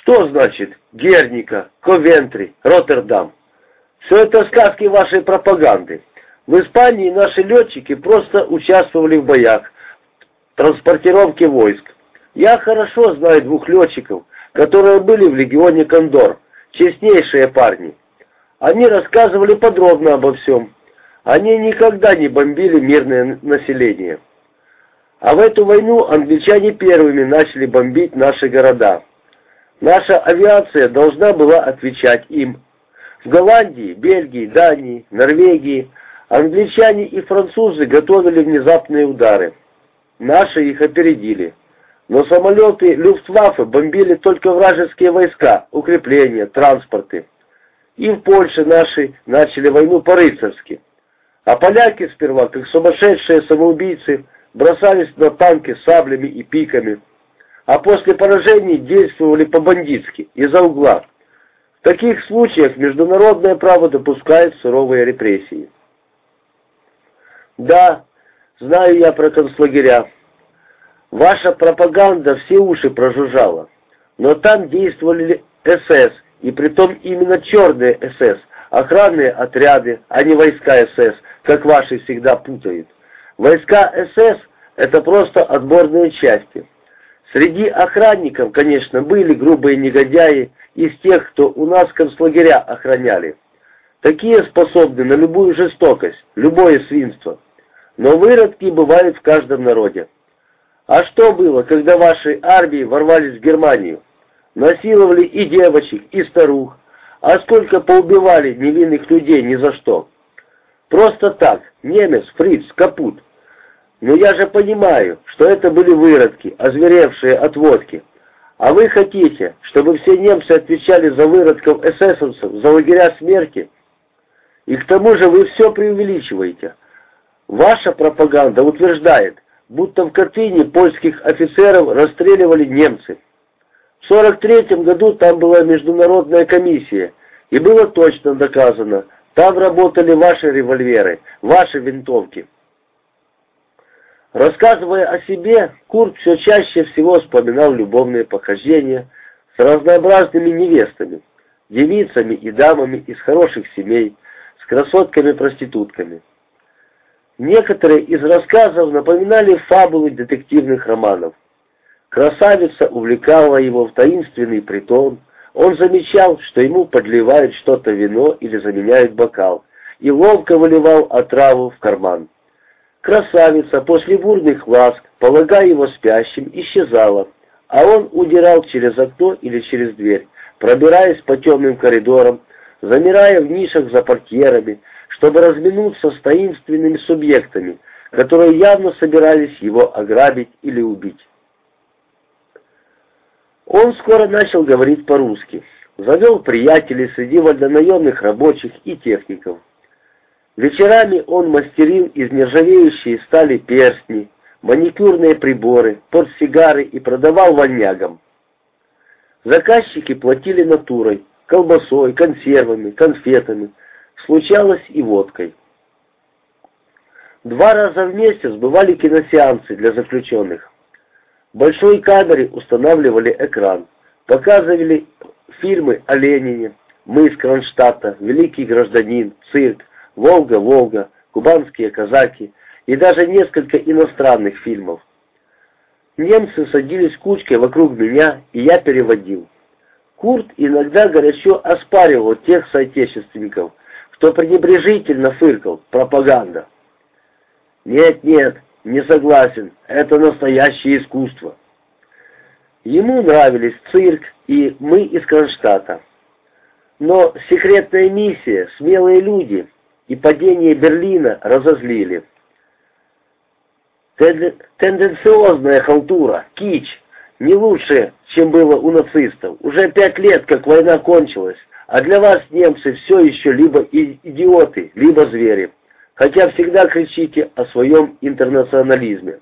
Что значит Герника, Ковентри, Роттердам? Все это сказки вашей пропаганды. В Испании наши летчики просто участвовали в боях, в транспортировке войск. Я хорошо знаю двух летчиков, которые были в легионе Кондор, честнейшие парни. Они рассказывали подробно обо всем. Они никогда не бомбили мирное население. А в эту войну англичане первыми начали бомбить наши города. Наша авиация должна была отвечать им. В Голландии, Бельгии, Дании, Норвегии англичане и французы готовили внезапные удары. Наши их опередили. Но самолеты Люфтваффе бомбили только вражеские войска, укрепления, транспорты. И в Польше наши начали войну по-рыцарски. А поляки сперва, как сумасшедшие самоубийцы, бросались на танки саблями и пиками, а после поражений действовали по-бандитски, из-за угла. В таких случаях международное право допускает суровые репрессии. Да, знаю я про концлагеря. Ваша пропаганда все уши прожужжала. Но там действовали СС, и притом именно черные СС, охранные отряды, а не войска СС, как ваши всегда путают. Войска СС — это просто отборные части. Среди охранников, конечно, были грубые негодяи из тех, кто у нас концлагеря охраняли. Такие способны на любую жестокость, любое свинство. Но выродки бывают в каждом народе. А что было, когда ваши армии ворвались в Германию? Насиловали и девочек, и старух. А сколько поубивали невинных людей ни за что? Просто так, немец, фриц, капут. Но я же понимаю, что это были выродки, озверевшие от водки. А вы хотите, чтобы все немцы отвечали за выродков эсэсовцев, за лагеря смерти? И к тому же вы все преувеличиваете. Ваша пропаганда утверждает, будто в Катыни польских офицеров расстреливали немцы. В 43 году там была международная комиссия, и было точно доказано, там работали ваши револьверы, ваши винтовки. Рассказывая о себе, Курт все чаще всего вспоминал любовные похождения с разнообразными невестами, девицами и дамами из хороших семей, с красотками-проститутками. Некоторые из рассказов напоминали фабулы детективных романов. Красавица увлекала его в таинственный притон, он замечал, что ему подливают что-то вино или заменяют бокал, и ловко выливал отраву в карман. Красавица после бурных ласк, полагая его спящим, исчезала, а он удирал через окно или через дверь, пробираясь по темным коридорам, замирая в нишах за портьерами, чтобы разминуться с таинственными субъектами, которые явно собирались его ограбить или убить. Он скоро начал говорить по-русски, завел приятелей среди вольнонаемных рабочих и техников. Вечерами он мастерил из нержавеющей стали перстни, маникюрные приборы, портсигары и продавал вольнягам. Заказчики платили натурой, колбасой, консервами, конфетами, случалось и водкой. Два раза в месяц бывали киносеансы для заключенных. В большой камере устанавливали экран, показывали фильмы о Ленине, «Мы из Кронштадта», «Великий гражданин», «Цирк», «Волга, Волга», «Кубанские казаки» и даже несколько иностранных фильмов. Немцы садились кучкой вокруг меня, и я переводил. Курт иногда горячо оспаривал тех соотечественников, кто пренебрежительно фыркал «пропаганда». «Нет, нет, не согласен, это настоящее искусство». Ему нравились цирк и мы из Кронштадта. Но секретная миссия, смелые люди и падение Берлина разозлили. Тенденциозная халтура, кич, не лучше, чем было у нацистов. Уже пять лет, как война кончилась, а для вас, немцы, все еще либо идиоты, либо звери, хотя всегда кричите о своем интернационализме.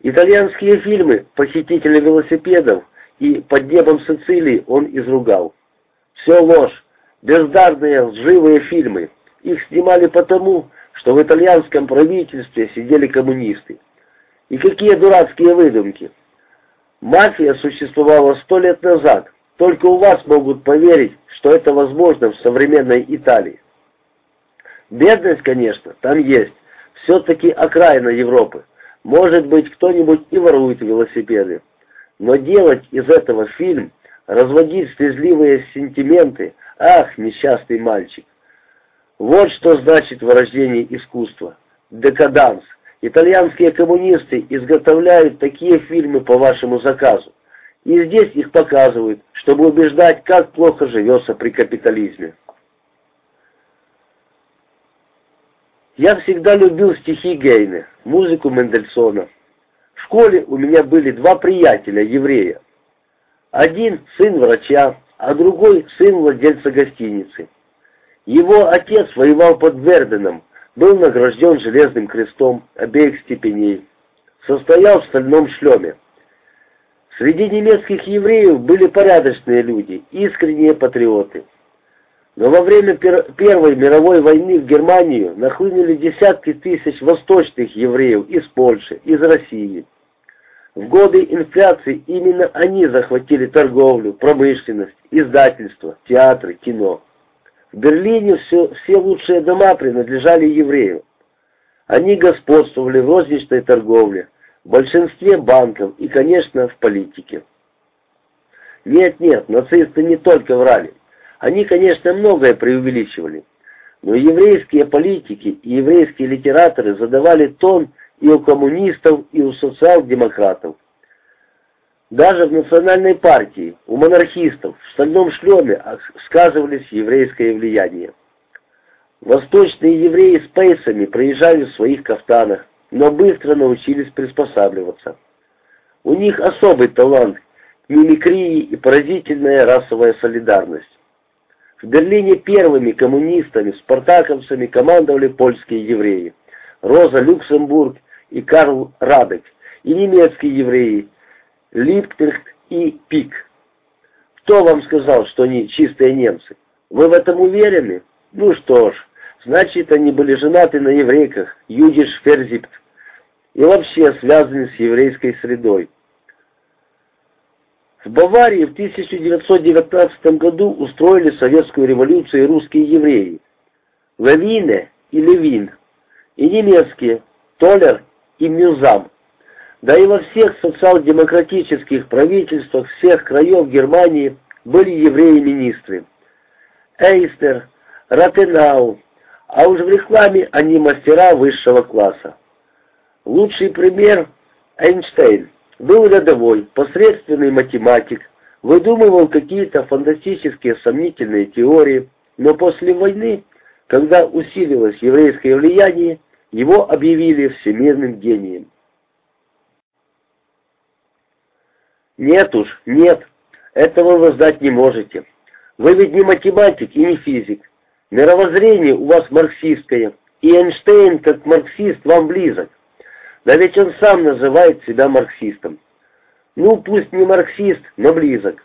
Итальянские фильмы «Похитители велосипедов» и «Под небом Сицилии» он изругал. Все ложь, бездарные лживые фильмы. Их снимали потому, что в итальянском правительстве сидели коммунисты. И какие дурацкие выдумки. Мафия существовала сто лет назад, только у вас могут поверить, что это возможно в современной Италии. Бедность, конечно, там есть, все-таки окраина Европы. Может быть, кто-нибудь и ворует велосипеды. Но делать из этого фильм, разводить слезливые сентименты, ах, несчастный мальчик. Вот что значит вырождение искусства. Декаданс. Итальянские коммунисты изготовляют такие фильмы по вашему заказу. И здесь их показывают, чтобы убеждать, как плохо живется при капитализме. Я всегда любил стихи Гейне, музыку Мендельсона. В школе у меня были два приятеля, еврея. Один сын врача, а другой сын владельца гостиницы. Его отец воевал под Верденом, был награжден Железным крестом обеих степеней, состоял в стальном шлеме. Среди немецких евреев были порядочные люди, искренние патриоты. Но во время Первой мировой войны в Германию нахлынули десятки тысяч восточных евреев из Польши, из России. В годы инфляции именно они захватили торговлю, промышленность, издательство, театры, кино. В Берлине все, все лучшие дома принадлежали евреям. Они господствовали в розничной торговле, в большинстве банков и, конечно, в политике. Нет-нет, нацисты не только врали. Они, конечно, многое преувеличивали. Но еврейские политики и еврейские литераторы задавали тон и у коммунистов, и у социал-демократов. Даже в национальной партии, у монархистов, в стальном шлеме сказывались еврейское влияние. Восточные евреи с пейсами проезжали в своих кафтанах, но быстро научились приспосабливаться. У них особый талант к мимикрии и поразительная расовая солидарность. В Берлине первыми коммунистами, спартаковцами командовали польские евреи. Роза Люксембург и Карл Радек, и немецкие евреи Липкнехт и Пик. Кто вам сказал, что они чистые немцы? Вы в этом уверены? Ну что ж, значит, они были женаты на еврейках, Юдиш Ферзипт, и вообще связаны с еврейской средой. В Баварии в 1919 году устроили советскую революцию русские евреи. Левине и Левин, и немецкие Толер и Мюзам. Да и во всех социал-демократических правительствах всех краев Германии были евреи-министры. Эйстер, Ратенау, а уж в рекламе они мастера высшего класса. Лучший пример – Эйнштейн. Был рядовой, посредственный математик, выдумывал какие-то фантастические сомнительные теории, но после войны, когда усилилось еврейское влияние, его объявили всемирным гением. Нет уж, нет, этого вы знать не можете. Вы ведь не математик и не физик. Мировоззрение у вас марксистское, и Эйнштейн как марксист вам близок. Да ведь он сам называет себя марксистом. Ну, пусть не марксист, но близок.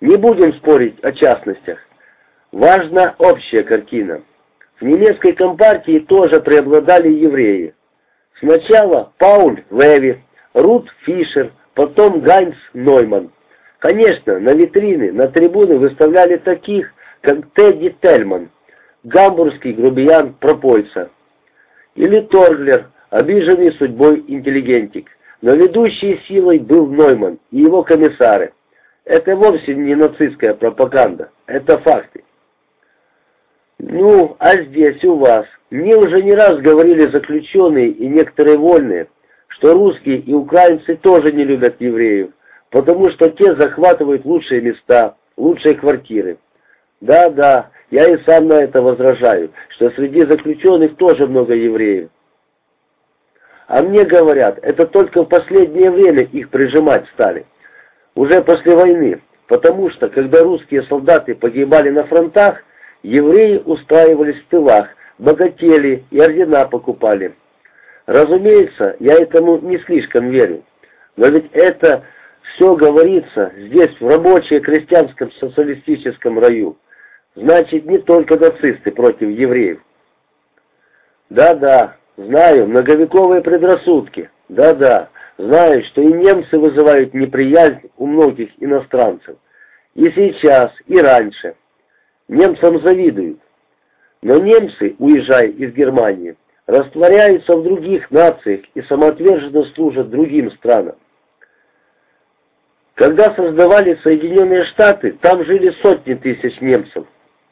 Не будем спорить о частностях. Важна общая картина. В немецкой компартии тоже преобладали евреи. Сначала Пауль Леви, Рут Фишер, потом Гайнс Нойман. Конечно, на витрины, на трибуны выставляли таких, как Тедди Тельман, гамбургский грубиян Пропольца, или Торглер, обиженный судьбой интеллигентик. Но ведущей силой был Нойман и его комиссары. Это вовсе не нацистская пропаганда, это факты. Ну, а здесь у вас, мне уже не раз говорили заключенные и некоторые вольные, что русские и украинцы тоже не любят евреев, потому что те захватывают лучшие места, лучшие квартиры. Да-да, я и сам на это возражаю, что среди заключенных тоже много евреев. А мне говорят, это только в последнее время их прижимать стали. Уже после войны, потому что, когда русские солдаты погибали на фронтах, евреи устраивались в тылах, богатели и ордена покупали. Разумеется, я этому не слишком верю. Но ведь это все говорится здесь, в рабочем крестьянском социалистическом раю. Значит, не только нацисты против евреев. Да-да, знаю, многовековые предрассудки. Да-да, знают, что и немцы вызывают неприязнь у многих иностранцев. И сейчас, и раньше. Немцам завидуют. Но немцы, уезжая из Германии, растворяются в других нациях и самоотверженно служат другим странам. Когда создавали Соединенные Штаты, там жили сотни тысяч немцев.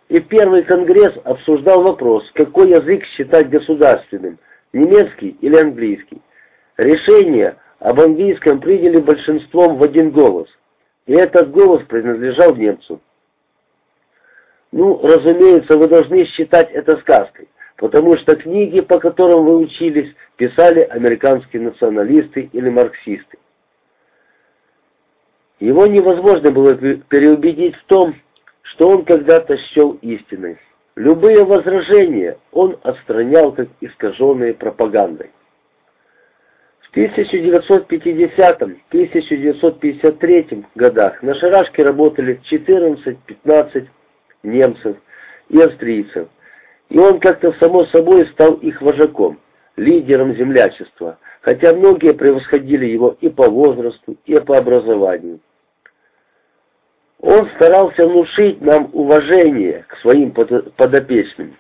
И первый конгресс обсуждал вопрос, какой язык считать государственным, немецкий или английский. Решение об английском приняли большинством в один голос, и этот голос принадлежал немцу. Ну, разумеется, вы должны считать это сказкой, потому что книги, по которым вы учились, писали американские националисты или марксисты. Его невозможно было переубедить в том, что он когда-то счел истиной. Любые возражения он отстранял как искаженные пропагандой. В 1950-1953 годах на шарашке работали 14-15 немцев и австрийцев, и он как-то само собой стал их вожаком, лидером землячества, хотя многие превосходили его и по возрасту, и по образованию. Он старался внушить нам уважение к своим подопечным.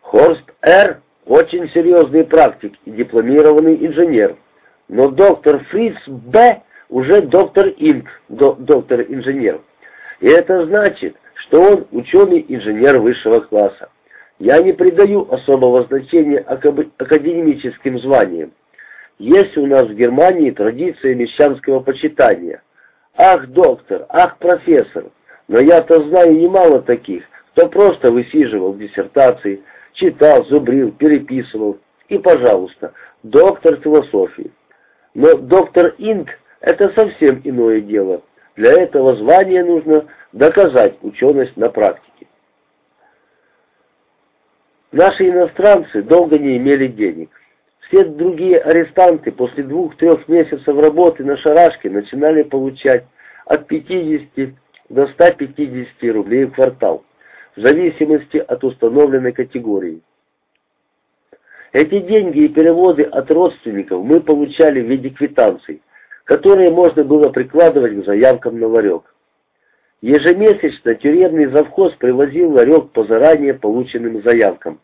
Хорст Р. очень серьезный практик и дипломированный инженер, но доктор Фриц Б. уже доктор Инг, до, доктор-инженер. И это значит, что он ученый-инженер высшего класса. Я не придаю особого значения академическим званиям. Есть у нас в Германии традиция мещанского почитания – Ах, доктор, ах, профессор, но я-то знаю немало таких, кто просто высиживал диссертации, читал, зубрил, переписывал, и, пожалуйста, доктор философии. Но доктор Инг – это совсем иное дело. Для этого звания нужно доказать ученость на практике. Наши иностранцы долго не имели денег. Все другие арестанты после двух-трех месяцев работы на шарашке начинали получать от 50 до 150 рублей в квартал, в зависимости от установленной категории. Эти деньги и переводы от родственников мы получали в виде квитанций, которые можно было прикладывать к заявкам на ларек. Ежемесячно тюремный завхоз привозил ларек по заранее полученным заявкам.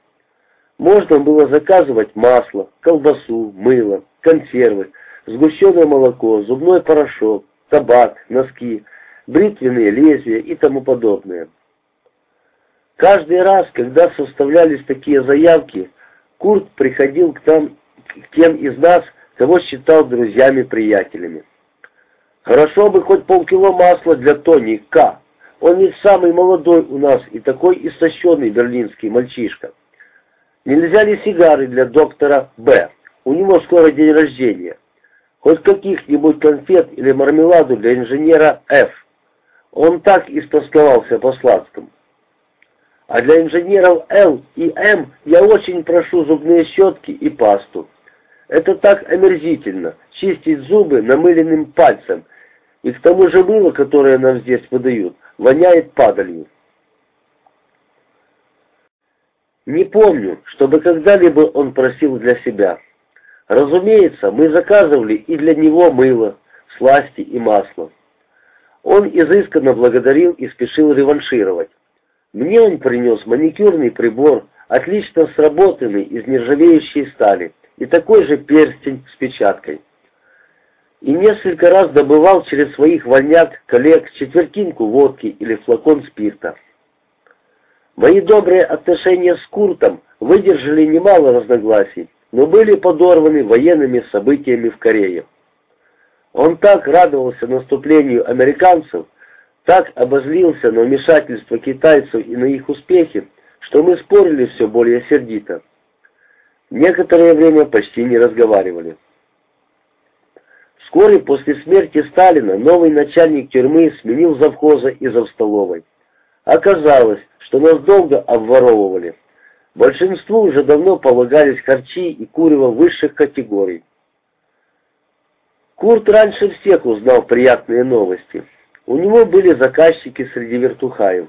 Можно было заказывать масло, колбасу, мыло, консервы, сгущенное молоко, зубной порошок, табак, носки, бритвенные лезвия и тому подобное. Каждый раз, когда составлялись такие заявки, Курт приходил к, там, к тем из нас, кого считал друзьями-приятелями. Хорошо бы хоть полкило масла для Тони К. Он ведь самый молодой у нас и такой истощенный берлинский мальчишка. Нельзя ли сигары для доктора Б? У него скоро день рождения. Хоть каких-нибудь конфет или мармеладу для инженера Ф. Он так истосковался по сладкому. А для инженеров Л и М я очень прошу зубные щетки и пасту. Это так омерзительно, чистить зубы намыленным пальцем, и к тому же мыло, которое нам здесь выдают, воняет падалью. Не помню, чтобы когда-либо он просил для себя. Разумеется, мы заказывали и для него мыло, сласти и масло. Он изысканно благодарил и спешил реваншировать. Мне он принес маникюрный прибор, отлично сработанный из нержавеющей стали, и такой же перстень с печаткой. И несколько раз добывал через своих вольняк коллег четвертинку водки или флакон спирта. Мои добрые отношения с Куртом выдержали немало разногласий, но были подорваны военными событиями в Корее. Он так радовался наступлению американцев, так обозлился на вмешательство китайцев и на их успехи, что мы спорили все более сердито. Некоторое время почти не разговаривали. Вскоре после смерти Сталина новый начальник тюрьмы сменил завхоза и завстоловой. Оказалось, что нас долго обворовывали. Большинству уже давно полагались харчи и курево высших категорий. Курт раньше всех узнал приятные новости. У него были заказчики среди вертухаев.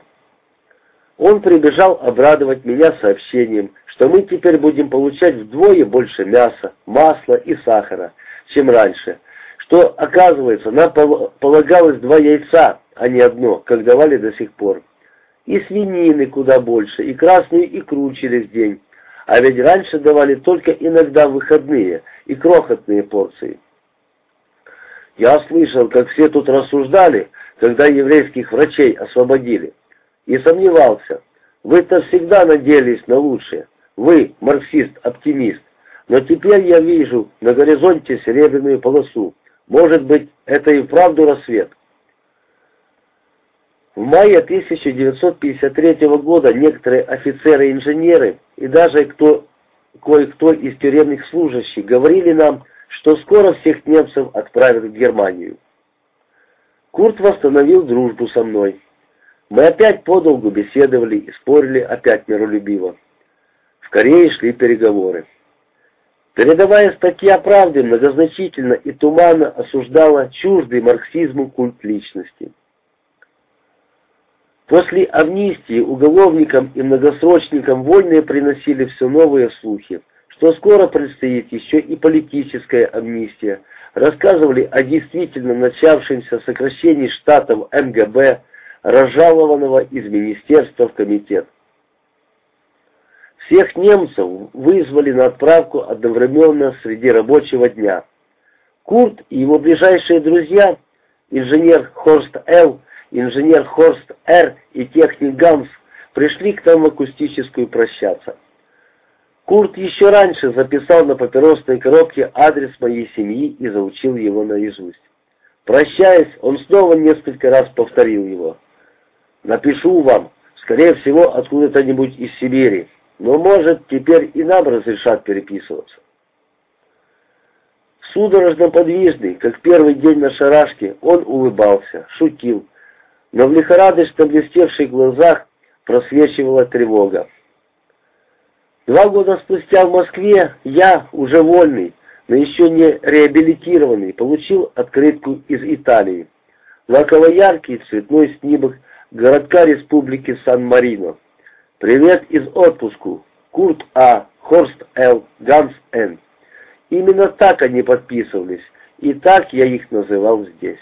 Он прибежал обрадовать меня сообщением, что мы теперь будем получать вдвое больше мяса, масла и сахара, чем раньше, что, оказывается, нам полагалось два яйца, а не одно, как давали до сих пор. И свинины куда больше, и красную икру через день, а ведь раньше давали только иногда выходные и крохотные порции. Я слышал, как все тут рассуждали, когда еврейских врачей освободили и сомневался. Вы-то всегда надеялись на лучшее. Вы марксист-оптимист. Но теперь я вижу на горизонте серебряную полосу. Может быть, это и вправду рассвет. В мае 1953 года некоторые офицеры-инженеры и даже кто, кое-кто из тюремных служащих говорили нам, что скоро всех немцев отправят в Германию. Курт восстановил дружбу со мной. Мы опять подолгу беседовали и спорили опять миролюбиво. В Корее шли переговоры. Передавая статьи о правде, многозначительно и туманно осуждала чуждый марксизму культ личности. После амнистии уголовникам и многосрочникам вольные приносили все новые слухи, что скоро предстоит еще и политическая амнистия, рассказывали о действительно начавшемся сокращении штатов МГБ, разжалованного из министерства в комитет. Всех немцев вызвали на отправку одновременно среди рабочего дня. Курт и его ближайшие друзья, инженер Хорст Л., инженер Хорст Р. и техник Ганс, пришли к нам в акустическую прощаться. Курт еще раньше записал на папиросной коробке адрес моей семьи и заучил его наизусть. Прощаясь, он снова несколько раз повторил его. Напишу вам, скорее всего, откуда-то-нибудь из Сибири. Но, может, теперь и нам разрешат переписываться. Судорожно подвижный, как первый день на шарашке, он улыбался, шутил, но в лихорадочно блестевших глазах просвечивала тревога. Два года спустя в Москве я, уже вольный, но еще не реабилитированный, получил открытку из Италии. Лаково-яркий цветной снимок городка Республики Сан-Марино. Привет из отпуску. Курт А. Хорст Л. Ганс Н. Именно так они подписывались, и так я их называл здесь.